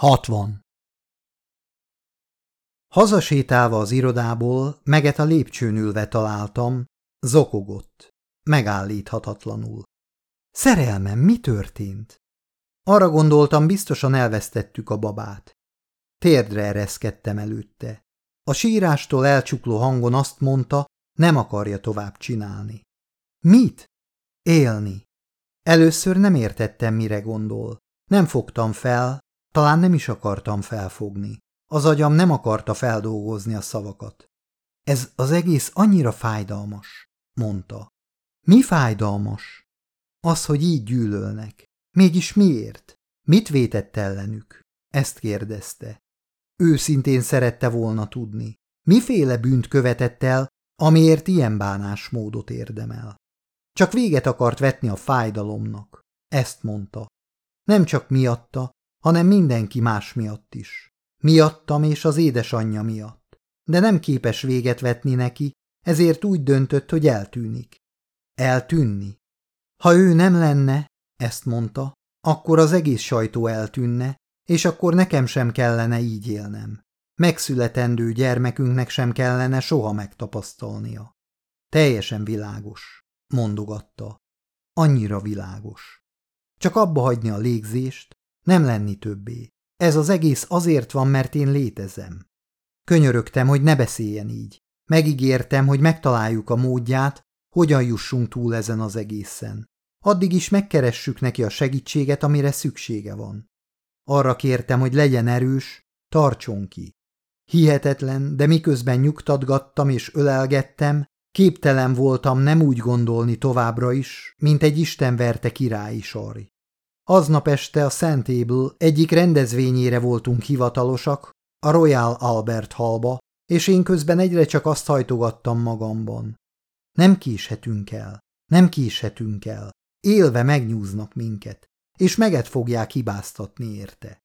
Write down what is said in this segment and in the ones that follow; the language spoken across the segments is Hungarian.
Hatvan. Hazasétálva az irodából, meget a lépcsőn ülve találtam, zokogott, megállíthatatlanul. Szerelmem, mi történt? Arra gondoltam, biztosan elvesztettük a babát. Térdre ereszkedtem előtte. A sírástól elcsukló hangon azt mondta, nem akarja tovább csinálni. Mit? Élni. Először nem értettem, mire gondol. Nem fogtam fel, talán nem is akartam felfogni. Az agyam nem akarta feldolgozni a szavakat. Ez az egész annyira fájdalmas, mondta. Mi fájdalmas? Az, hogy így gyűlölnek. Mégis miért? Mit vétett ellenük? Ezt kérdezte. Őszintén szerette volna tudni. Miféle bűnt követett el, amiért ilyen bánásmódot érdemel? Csak véget akart vetni a fájdalomnak. Ezt mondta. Nem csak miatta, hanem mindenki más miatt is. Miattam és az édesanyja miatt. De nem képes véget vetni neki, ezért úgy döntött, hogy eltűnik. Eltűnni? Ha ő nem lenne, ezt mondta, akkor az egész sajtó eltűnne, és akkor nekem sem kellene így élnem. Megszületendő gyermekünknek sem kellene soha megtapasztalnia. Teljesen világos, mondogatta. Annyira világos. Csak abba hagyni a légzést, nem lenni többé. Ez az egész azért van, mert én létezem. Könyörögtem, hogy ne beszéljen így. Megígértem, hogy megtaláljuk a módját, hogyan jussunk túl ezen az egészen. Addig is megkeressük neki a segítséget, amire szüksége van. Arra kértem, hogy legyen erős, tartson ki. Hihetetlen, de miközben nyugtatgattam és ölelgettem, képtelen voltam nem úgy gondolni továbbra is, mint egy istenverte királyi sari. Aznap este a Table egyik rendezvényére voltunk hivatalosak, a Royal Albert Hallba, és én közben egyre csak azt hajtogattam magamban. Nem késhetünk el, nem késhetünk el, élve megnyúznak minket, és meget fogják hibáztatni érte.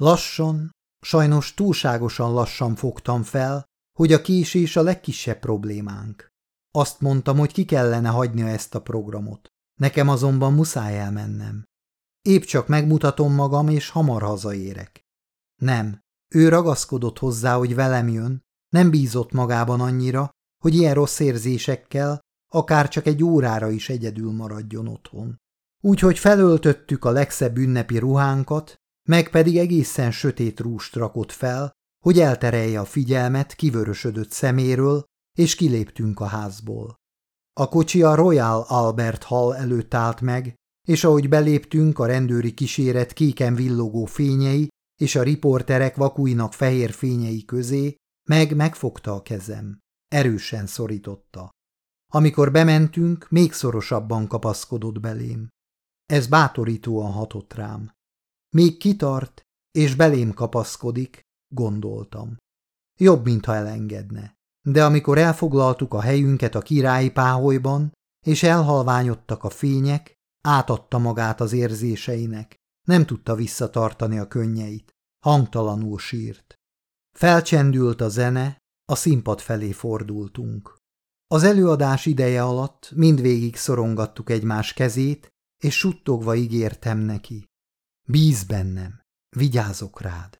Lassan, sajnos túlságosan lassan fogtam fel, hogy a késés a legkisebb problémánk. Azt mondtam, hogy ki kellene hagynia ezt a programot. Nekem azonban muszáj elmennem. Épp csak megmutatom magam, és hamar hazaérek. Nem, ő ragaszkodott hozzá, hogy velem jön, nem bízott magában annyira, hogy ilyen rossz érzésekkel akár csak egy órára is egyedül maradjon otthon. Úgyhogy felöltöttük a legszebb ünnepi ruhánkat, meg pedig egészen sötét rúst rakott fel, hogy elterelje a figyelmet kivörösödött szeméről, és kiléptünk a házból. A kocsi a Royal Albert Hall előtt állt meg, és ahogy beléptünk, a rendőri kíséret kéken villogó fényei és a riporterek vakúinak fehér fényei közé, meg megfogta a kezem. Erősen szorította. Amikor bementünk, még szorosabban kapaszkodott belém. Ez bátorítóan hatott rám. Még kitart, és belém kapaszkodik, gondoltam. Jobb, mintha elengedne. De amikor elfoglaltuk a helyünket a királyi páholyban, és elhalványodtak a fények, átadta magát az érzéseinek, nem tudta visszatartani a könnyeit, hangtalanul sírt. Felcsendült a zene, a színpad felé fordultunk. Az előadás ideje alatt mindvégig szorongattuk egymás kezét, és suttogva ígértem neki. Bíz bennem, vigyázok rád.